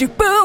you boo